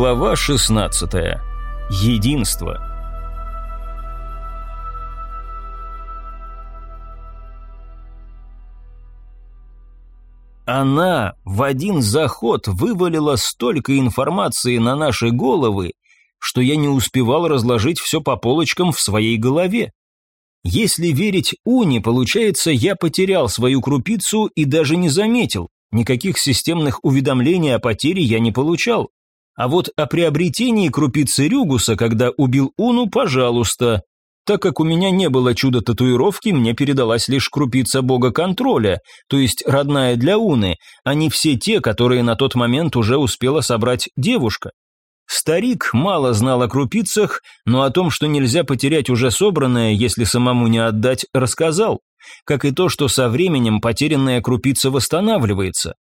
Глава 16. Единство. Она в один заход вывалила столько информации на наши головы, что я не успевал разложить все по полочкам в своей голове. Если верить Уни, получается, я потерял свою крупицу и даже не заметил. Никаких системных уведомлений о потере я не получал. А вот о приобретении крупицы Рюгуса, когда убил Уну, пожалуйста. Так как у меня не было чудо-татуировки, мне передалась лишь крупица бога контроля, то есть родная для Уны, а не все те, которые на тот момент уже успела собрать девушка. Старик мало знал о крупицах, но о том, что нельзя потерять уже собранное, если самому не отдать, рассказал. Как и то, что со временем потерянная крупица восстанавливается.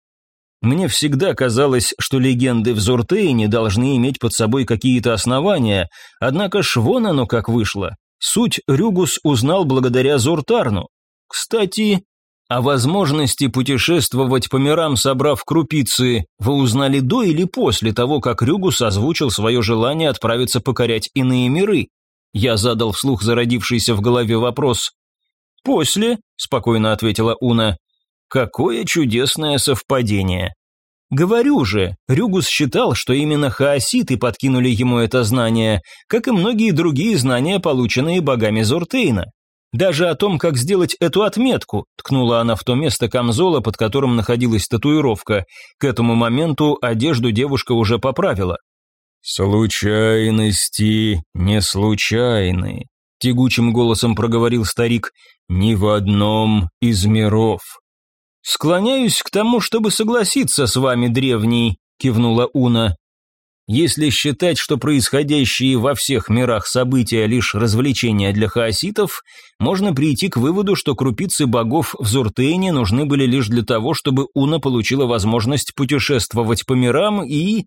Мне всегда казалось, что легенды в Зуртейне должны иметь под собой какие-то основания, однако ж вон оно как вышло. Суть Рюгус узнал благодаря Зуртарну. Кстати, о возможности путешествовать по мирам, собрав крупицы, вы узнали до или после того, как Рюгус озвучил свое желание отправиться покорять иные миры? Я задал вслух зародившийся в голове вопрос. «После», — спокойно ответила Уна. «Какое чудесное совпадение». Говорю же, Рюгус считал, что именно хаоситы подкинули ему это знание, как и многие другие знания, полученные богами Зуртейна. Даже о том, как сделать эту отметку, ткнула она в то место камзола, под которым находилась татуировка. К этому моменту одежду девушка уже поправила. «Случайности не случайны», — тягучим голосом проговорил старик, — «ни в одном из миров». «Склоняюсь к тому, чтобы согласиться с вами, древний», — кивнула Уна. Если считать, что происходящие во всех мирах события лишь развлечения для хаоситов, можно прийти к выводу, что крупицы богов в Зуртейне нужны были лишь для того, чтобы Уна получила возможность путешествовать по мирам и...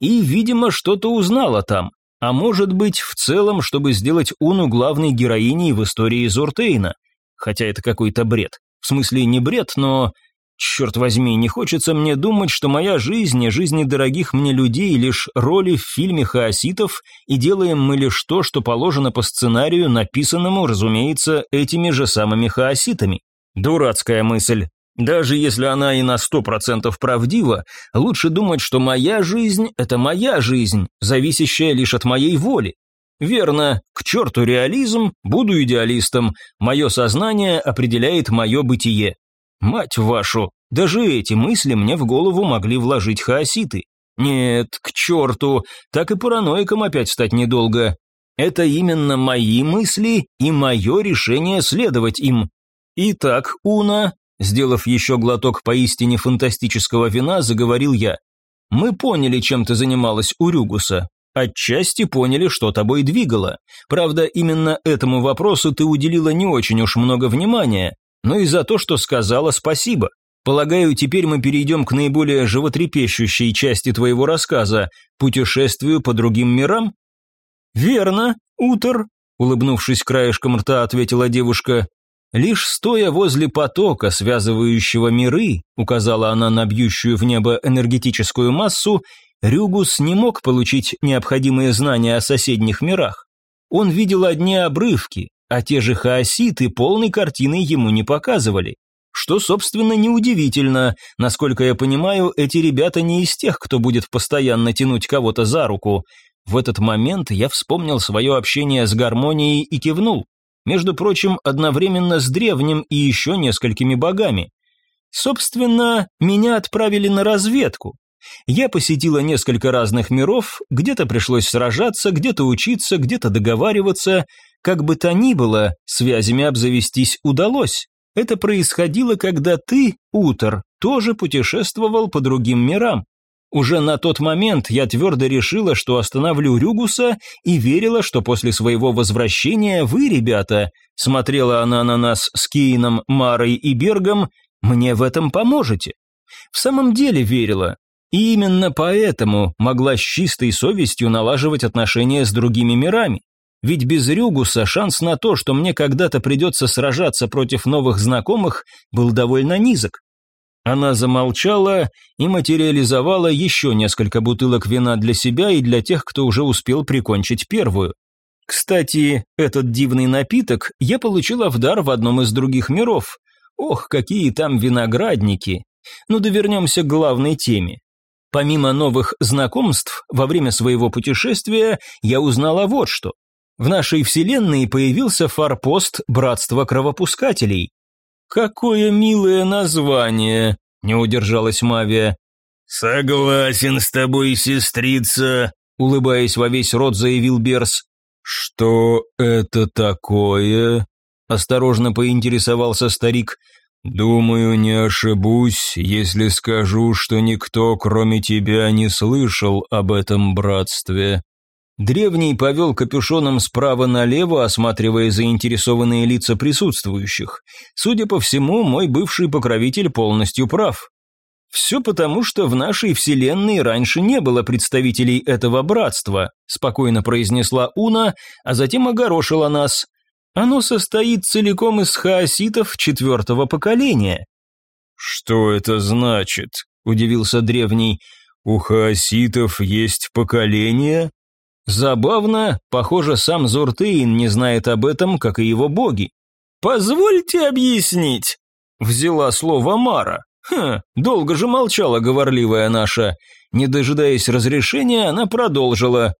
и, видимо, что-то узнала там. А может быть, в целом, чтобы сделать Уну главной героиней в истории Зуртейна. Хотя это какой-то бред. В смысле, не бред, но Черт возьми, не хочется мне думать, что моя жизнь и жизни дорогих мне людей лишь роли в фильме хаоситов, и делаем мы лишь то, что положено по сценарию, написанному, разумеется, этими же самыми хаоситами. Дурацкая мысль. Даже если она и на сто процентов правдива, лучше думать, что моя жизнь – это моя жизнь, зависящая лишь от моей воли. Верно, к черту реализм, буду идеалистом, мое сознание определяет мое бытие. Мать вашу, даже эти мысли мне в голову могли вложить хаоситы. Нет, к черту, так и параноиком опять стать недолго. Это именно мои мысли и мое решение следовать им. Итак, Уна, сделав еще глоток поистине фантастического вина, заговорил я. Мы поняли, чем ты занималась у Рюгуса. Отчасти поняли, что тобой двигало. Правда, именно этому вопросу ты уделила не очень уж много внимания, но и за то, что сказала спасибо. Полагаю, теперь мы перейдем к наиболее животрепещущей части твоего рассказа – путешествию по другим мирам?» «Верно, Утор», – улыбнувшись краешком рта, ответила девушка. «Лишь стоя возле потока, связывающего миры», – указала она на бьющую в небо энергетическую массу, Рюгус не мог получить необходимые знания о соседних мирах. Он видел одни обрывки, а те же хаоситы полной картины ему не показывали. Что, собственно, неудивительно. Насколько я понимаю, эти ребята не из тех, кто будет постоянно тянуть кого-то за руку. В этот момент я вспомнил свое общение с гармонией и кивнул. Между прочим, одновременно с древним и еще несколькими богами. Собственно, меня отправили на разведку. Я посетила несколько разных миров, где-то пришлось сражаться, где-то учиться, где-то договариваться, как бы то ни было, связями обзавестись удалось. Это происходило, когда ты, Утор, тоже путешествовал по другим мирам. Уже на тот момент я твердо решила, что остановлю Рюгуса и верила, что после своего возвращения вы, ребята, смотрела она на нас с Кейном, Марой и Бергом, мне в этом поможете. В самом деле верила, и именно поэтому могла с чистой совестью налаживать отношения с другими мирами. Ведь без Рюгуса шанс на то, что мне когда-то придется сражаться против новых знакомых, был довольно низок. Она замолчала и материализовала еще несколько бутылок вина для себя и для тех, кто уже успел прикончить первую. Кстати, этот дивный напиток я получила в дар в одном из других миров. Ох, какие там виноградники. Ну да вернемся к главной теме. Помимо новых знакомств, во время своего путешествия я узнала вот что. В нашей вселенной появился форпост Братства Кровопускателей. «Какое милое название!» – не удержалась Мавия. «Согласен с тобой, сестрица», – улыбаясь во весь рот, заявил Берс. «Что это такое?» – осторожно поинтересовался старик. «Думаю, не ошибусь, если скажу, что никто, кроме тебя, не слышал об этом братстве». Древний повел капюшоном справа налево, осматривая заинтересованные лица присутствующих. Судя по всему, мой бывший покровитель полностью прав. Все потому, что в нашей вселенной раньше не было представителей этого братства, спокойно произнесла Уна, а затем огорошила нас. Оно состоит целиком из хаоситов четвертого поколения. Что это значит? удивился древний. У хаоситов есть поколение? Забавно, похоже, сам Зуртейн не знает об этом, как и его боги. «Позвольте объяснить», — взяла слово Мара. Хм, долго же молчала говорливая наша. Не дожидаясь разрешения, она продолжила.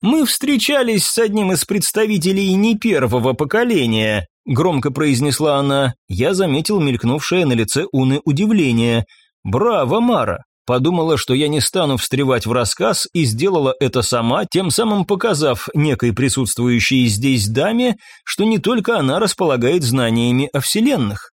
«Мы встречались с одним из представителей не первого поколения», — громко произнесла она. Я заметил мелькнувшее на лице Уны удивление. «Браво, Мара! Подумала, что я не стану встревать в рассказ и сделала это сама, тем самым показав некой присутствующей здесь даме, что не только она располагает знаниями о вселенных.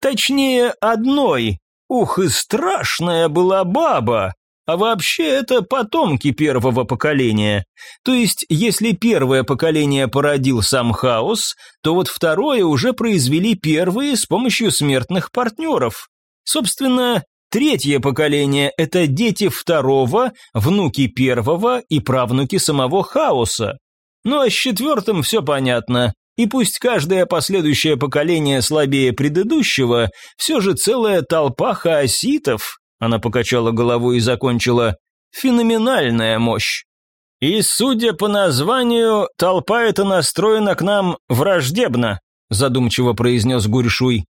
Точнее, одной. Ух, и страшная была баба. А вообще это потомки первого поколения. То есть, если первое поколение породил сам хаос, то вот второе уже произвели первые с помощью смертных партнеров. Собственно, Третье поколение – это дети второго, внуки первого и правнуки самого хаоса. Ну а с четвертым все понятно. И пусть каждое последующее поколение слабее предыдущего, все же целая толпа хаоситов, она покачала головой и закончила, феноменальная мощь. И, судя по названию, толпа эта настроена к нам враждебно, задумчиво произнес Гурьшуй.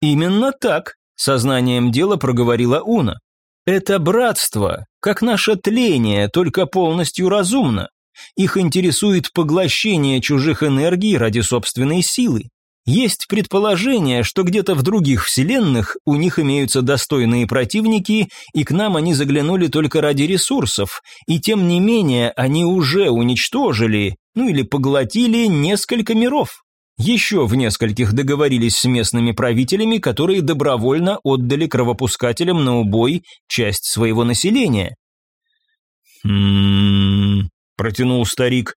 Именно так, Сознанием дела проговорила Уна. Это братство, как наше тление, только полностью разумно. Их интересует поглощение чужих энергий ради собственной силы. Есть предположение, что где-то в других вселенных у них имеются достойные противники, и к нам они заглянули только ради ресурсов, и тем не менее они уже уничтожили, ну или поглотили несколько миров. Еще в нескольких договорились с местными правителями, которые добровольно отдали кровопускателям на убой часть своего населения. «Хм...» – протянул старик.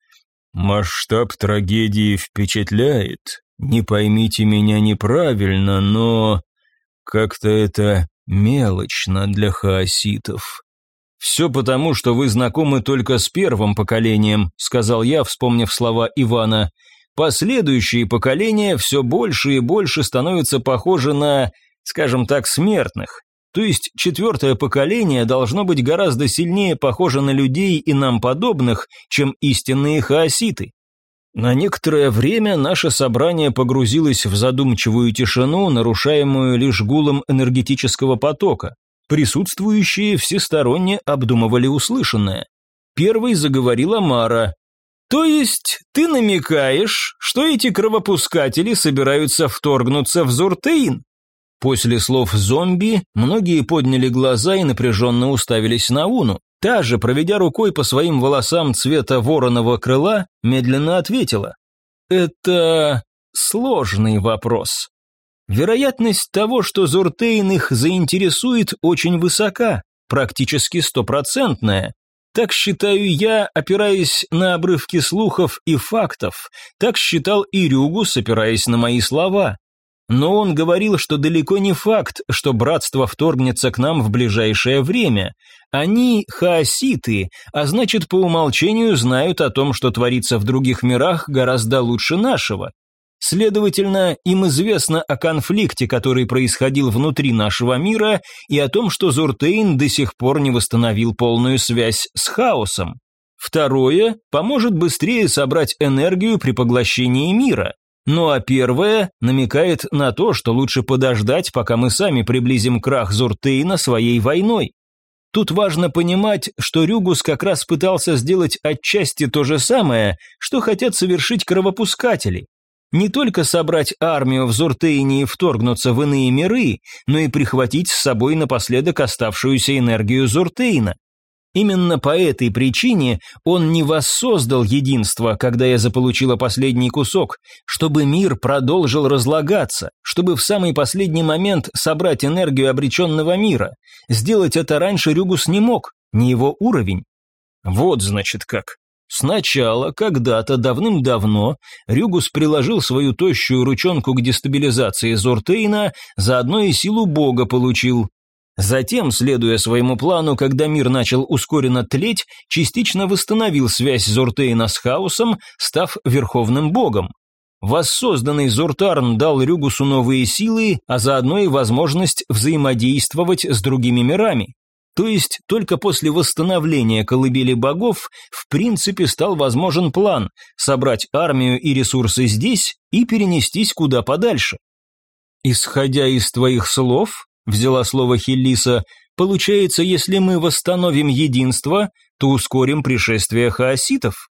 «Масштаб трагедии впечатляет. Не поймите меня неправильно, но... Как-то это мелочно для хаоситов». «Все потому, что вы знакомы только с первым поколением», – сказал я, вспомнив слова Ивана – Последующие поколения все больше и больше становятся похожи на, скажем так, смертных. То есть четвертое поколение должно быть гораздо сильнее похоже на людей и нам подобных, чем истинные хаоситы. На некоторое время наше собрание погрузилось в задумчивую тишину, нарушаемую лишь гулом энергетического потока. Присутствующие всесторонне обдумывали услышанное. Первой заговорила Мара, то есть ты намекаешь, что эти кровопускатели собираются вторгнуться в Зуртейн? После слов «зомби» многие подняли глаза и напряженно уставились на Уну. Та же, проведя рукой по своим волосам цвета вороного крыла, медленно ответила. «Это сложный вопрос. Вероятность того, что Зуртейн их заинтересует, очень высока, практически стопроцентная, так считаю я, опираясь на обрывки слухов и фактов. Так считал и Рюгус, опираясь на мои слова. Но он говорил, что далеко не факт, что братство вторгнется к нам в ближайшее время. Они хаоситы, а значит, по умолчанию знают о том, что творится в других мирах гораздо лучше нашего. Следовательно, им известно о конфликте, который происходил внутри нашего мира, и о том, что Зуртейн до сих пор не восстановил полную связь с хаосом. Второе поможет быстрее собрать энергию при поглощении мира. Ну а первое намекает на то, что лучше подождать, пока мы сами приблизим крах Зуртейна своей войной. Тут важно понимать, что Рюгус как раз пытался сделать отчасти то же самое, что хотят совершить кровопускатели. Не только собрать армию в Зуртейне и вторгнуться в иные миры, но и прихватить с собой напоследок оставшуюся энергию Зуртейна. Именно по этой причине он не воссоздал единство, когда я заполучила последний кусок, чтобы мир продолжил разлагаться, чтобы в самый последний момент собрать энергию обреченного мира. Сделать это раньше Рюгус не мог, не его уровень. Вот значит как. Сначала, когда-то, давным-давно, Рюгус приложил свою тощую ручонку к дестабилизации Зортейна, заодно и силу бога получил, Затем, следуя своему плану, когда мир начал ускоренно тлеть, частично восстановил связь Зортейна с хаосом, став верховным богом. Воссозданный Зуртарн дал Рюгусу новые силы, а заодно и возможность взаимодействовать с другими мирами. То есть только после восстановления колыбели богов в принципе стал возможен план собрать армию и ресурсы здесь и перенестись куда подальше. Исходя из твоих слов, взяла слово Хиллиса, получается, если мы восстановим единство, то ускорим пришествие хаоситов.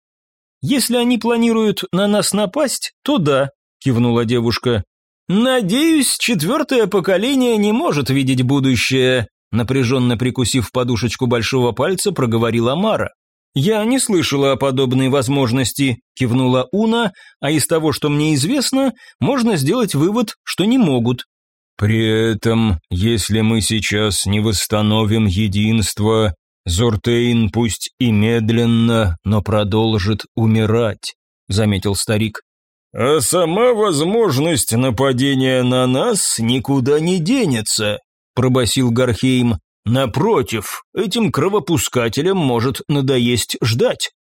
Если они планируют на нас напасть, то да, кивнула девушка. Надеюсь, четвертое поколение не может видеть будущее, напряженно прикусив подушечку большого пальца, проговорила Мара. «Я не слышала о подобной возможности», – кивнула Уна, «а из того, что мне известно, можно сделать вывод, что не могут. При этом, если мы сейчас не восстановим единство, Зуртейн пусть и медленно, но продолжит умирать, заметил старик. А сама возможность нападения на нас никуда не денется, пробасил Гархейм. Напротив, этим кровопускателям может надоесть ждать.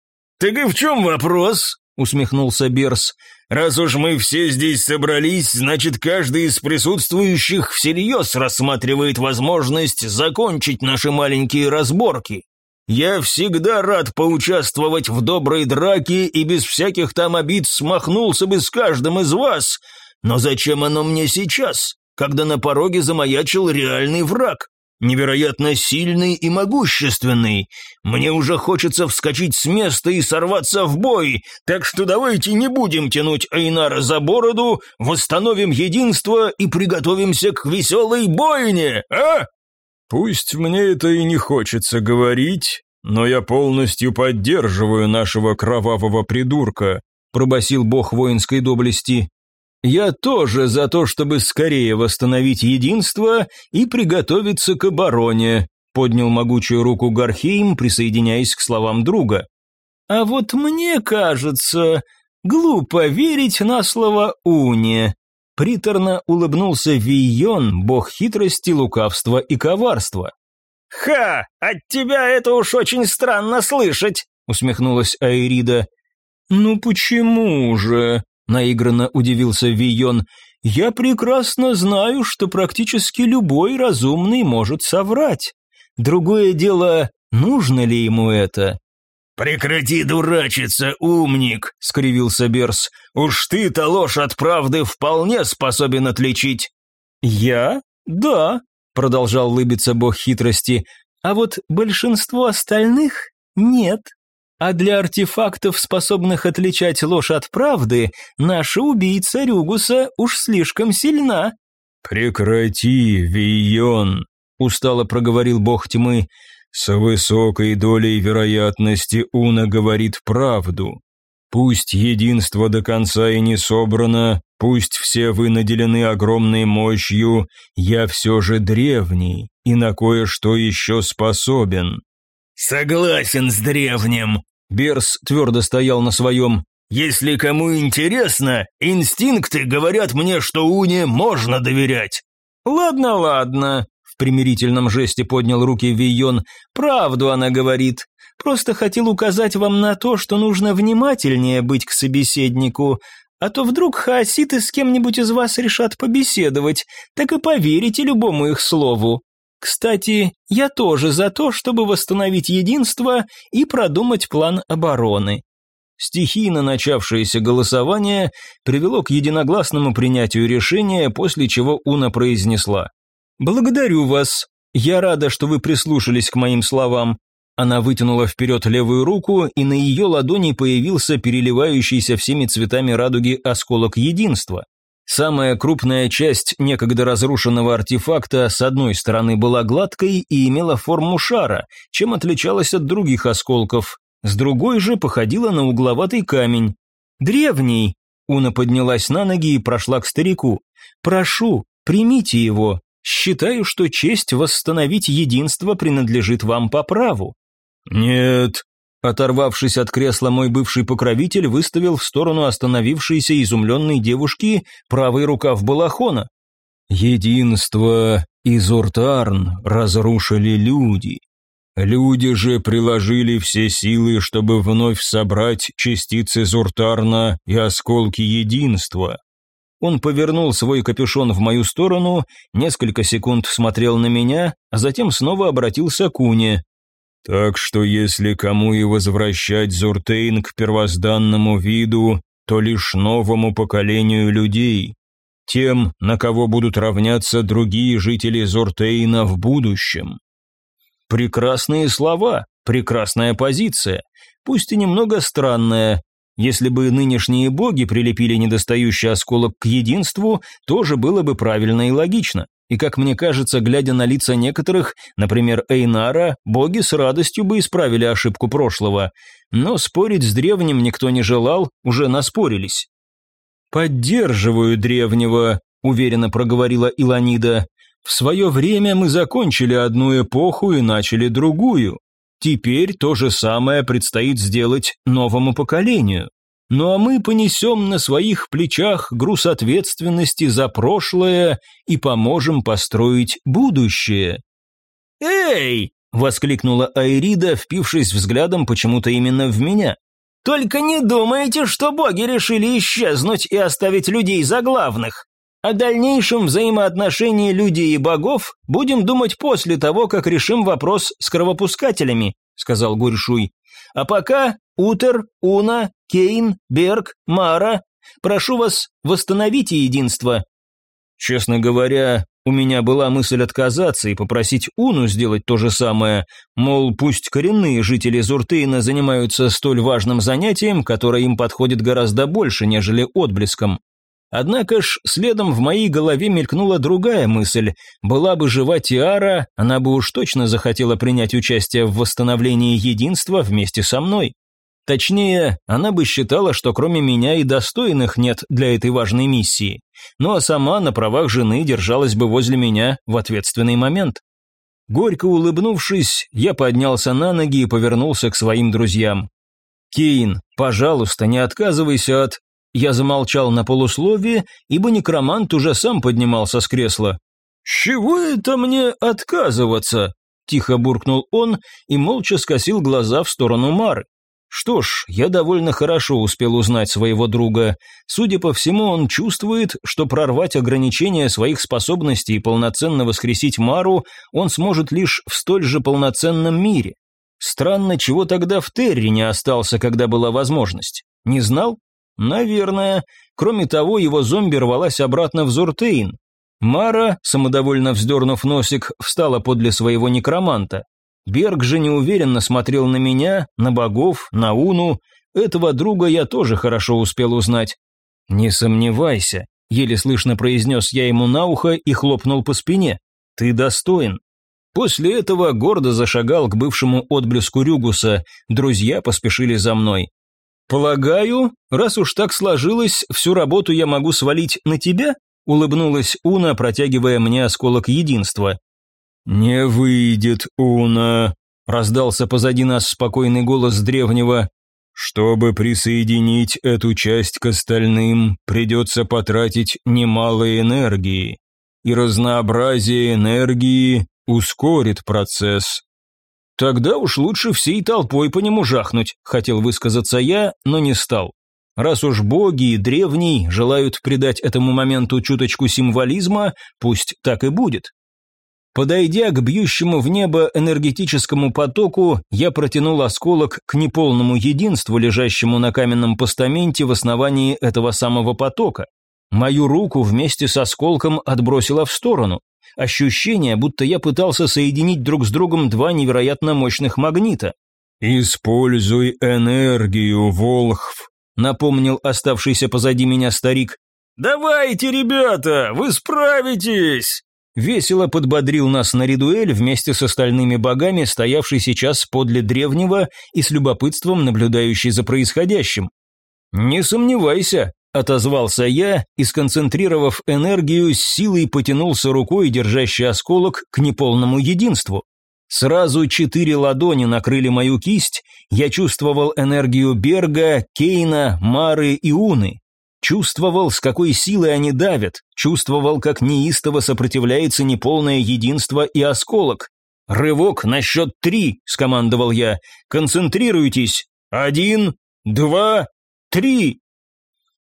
Так и в чем вопрос? Усмехнулся Берс. Раз уж мы все здесь собрались, значит, каждый из присутствующих всерьез рассматривает возможность закончить наши маленькие разборки. Я всегда рад поучаствовать в доброй драке и без всяких там обид смахнулся бы с каждым из вас. Но зачем оно мне сейчас, когда на пороге замаячил реальный враг? Невероятно сильный и могущественный. Мне уже хочется вскочить с места и сорваться в бой, так что давайте не будем тянуть Айнара за бороду, восстановим единство и приготовимся к веселой бойне, а? Пусть мне это и не хочется говорить, но я полностью поддерживаю нашего кровавого придурка, пробасил бог воинской доблести. Я тоже за то, чтобы скорее восстановить единство и приготовиться к обороне, поднял могучую руку Гархейм, присоединяясь к словам друга. А вот мне кажется, глупо верить на слово Уне. Приторно улыбнулся Вийон, бог хитрости, лукавства и коварства. «Ха! От тебя это уж очень странно слышать!» усмехнулась Айрида. «Ну почему же?» Наигранно удивился Вион. «Я прекрасно знаю, что практически любой разумный может соврать. Другое дело, нужно ли ему это?» «Прекрати дурачиться, умник!» — скривился Берс. «Уж ты-то ложь от правды вполне способен отличить!» «Я? Да!» — продолжал лыбиться бог хитрости. «А вот большинство остальных нет». А для артефактов, способных отличать ложь от правды, наша убийца Рюгуса уж слишком сильна». «Прекрати, Вийон», — устало проговорил бог тьмы. «С высокой долей вероятности Уна говорит правду. Пусть единство до конца и не собрано, пусть все вы наделены огромной мощью, я все же древний и на кое-что еще способен». «Согласен с древним», Берс твердо стоял на своем. «Если кому интересно, инстинкты говорят мне, что Уне можно доверять». «Ладно, ладно», — в примирительном жесте поднял руки Вийон. «Правду она говорит. Просто хотел указать вам на то, что нужно внимательнее быть к собеседнику. а то вдруг хаоситы с кем-нибудь из вас решат побеседовать, так и поверите любому их слову. Кстати, я тоже за то, чтобы восстановить единство и продумать план обороны. Стихийно начавшееся голосование привело к единогласному принятию решения, после чего Уна произнесла. «Благодарю вас. Я рада, что вы прислушались к моим словам. Она вытянула вперед левую руку, и на ее ладони появился переливающийся всеми цветами радуги осколок единства. Самая крупная часть некогда разрушенного артефакта с одной стороны была гладкой и имела форму шара, чем отличалась от других осколков. С другой же походила на угловатый камень. «Древний!» Уна поднялась на ноги и прошла к старику. «Прошу, примите его. Считаю, что честь восстановить единство принадлежит вам по праву». «Нет». Оторвавшись от кресла, мой бывший покровитель выставил в сторону остановившейся изумленной девушки правый рукав балахона. «Единство и Зуртарн разрушили люди. Люди же приложили все силы, чтобы вновь собрать частицы Зуртарна и осколки единства. Он повернул свой капюшон в мою сторону, несколько секунд смотрел на меня, а затем снова обратился к Уне. Так что если кому и возвращать Зуртейн к первозданному виду, то лишь новому поколению людей, тем, на кого будут равняться другие жители Зуртейна в будущем. Прекрасные слова, прекрасная позиция, пусть и немного странная. Если бы нынешние боги прилепили недостающий осколок к единству, тоже было бы правильно и логично. И как мне кажется, глядя на лица некоторых, например, Эйнара, боги с радостью бы исправили ошибку прошлого. Но спорить с древним никто не желал, уже наспорились. «Поддерживаю древнего», — уверенно проговорила Иланида. «В свое время мы закончили одну эпоху и начали другую. Теперь то же самое предстоит сделать новому поколению. Ну а мы понесем на своих плечах груз ответственности за прошлое и поможем построить будущее. «Эй!» – воскликнула Айрида, впившись взглядом почему-то именно в меня. «Только не думайте, что боги решили исчезнуть и оставить людей за главных. О дальнейшем взаимоотношении людей и богов будем думать после того, как решим вопрос с кровопускателями», – сказал Гурьшуй. «А пока Утер, Уна, Кейн, Берг, Мара, прошу вас, восстановите единство». Честно говоря, у меня была мысль отказаться и попросить Уну сделать то же самое, мол, пусть коренные жители Зуртейна занимаются столь важным занятием, которое им подходит гораздо больше, нежели отблеском. Однако ж, следом в моей голове мелькнула другая мысль. Была бы жива Тиара, она бы уж точно захотела принять участие в восстановлении единства вместе со мной. Точнее, она бы считала, что кроме меня и достойных нет для этой важной миссии. Ну а сама на правах жены держалась бы возле меня в ответственный момент. Горько улыбнувшись, я поднялся на ноги и повернулся к своим друзьям. «Кейн, пожалуйста, не отказывайся от...» Я замолчал на полусловие, ибо некромант уже сам поднимался с кресла. «С чего это мне отказываться?» Тихо буркнул он и молча скосил глаза в сторону Мары. Что ж, я довольно хорошо успел узнать своего друга. Судя по всему, он чувствует, что прорвать ограничения своих способностей и полноценно воскресить Мару он сможет лишь в столь же полноценном мире. Странно, чего тогда в Терри не остался, когда была возможность. Не знал? Наверное. Кроме того, его зомби рвалась обратно в Зуртейн. Мара, самодовольно вздернув носик, встала подле своего некроманта. Берг же неуверенно смотрел на меня, на богов, на Уну. Этого друга я тоже хорошо успел узнать. «Не сомневайся», — еле слышно произнес я ему на ухо и хлопнул по спине. «Ты достоин». После этого гордо зашагал к бывшему отблеску Рюгуса, друзья поспешили за мной. «Полагаю, раз уж так сложилось, всю работу я могу свалить на тебя?» улыбнулась Уна, протягивая мне осколок единства. «Не выйдет, Уна», — раздался позади нас спокойный голос древнего. «Чтобы присоединить эту часть к остальным, придется потратить немало энергии, и разнообразие энергии ускорит процесс». «Тогда уж лучше всей толпой по нему жахнуть», — хотел высказаться я, но не стал. Раз уж боги и древний желают придать этому моменту чуточку символизма, пусть так и будет. Подойдя к бьющему в небо энергетическому потоку, я протянул осколок к неполному единству, лежащему на каменном постаменте в основании этого самого потока. Мою руку вместе с осколком отбросило в сторону. Ощущение, будто я пытался соединить друг с другом два невероятно мощных магнита. «Используй энергию, Волхв», — напомнил оставшийся позади меня старик. «Давайте, ребята, вы справитесь!» Весело подбодрил нас на редуэль вместе с остальными богами, стоявший сейчас подле древнего и с любопытством наблюдающий за происходящим. «Не сомневайся», — отозвался я и, сконцентрировав энергию, с силой потянулся рукой, держащий осколок, к неполному единству. Сразу четыре ладони накрыли мою кисть, я чувствовал энергию Берга, Кейна, Мары и Уны. Чувствовал, с какой силой они давят, чувствовал, как неистово сопротивляется неполное единство и осколок. «Рывок на счет три», — скомандовал я. «Концентрируйтесь. Один, два, три».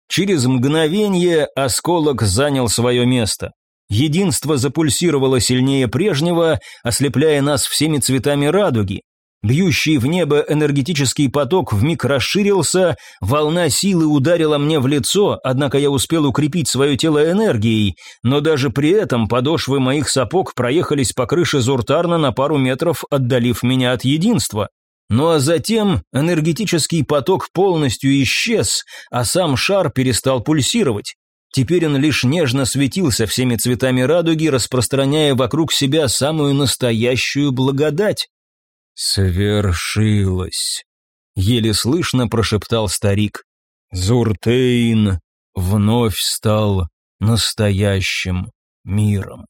Через мгновение осколок занял свое место. Единство запульсировало сильнее прежнего, ослепляя нас всеми цветами радуги. Бьющий в небо энергетический поток вмиг расширился, волна силы ударила мне в лицо, однако я успел укрепить свое тело энергией, но даже при этом подошвы моих сапог проехались по крыше Зуртарна на пару метров, отдалив меня от единства. Ну а затем энергетический поток полностью исчез, а сам шар перестал пульсировать. Теперь он лишь нежно светился всеми цветами радуги, распространяя вокруг себя самую настоящую благодать. «Свершилось!» — еле слышно прошептал старик. «Зуртейн вновь стал настоящим миром».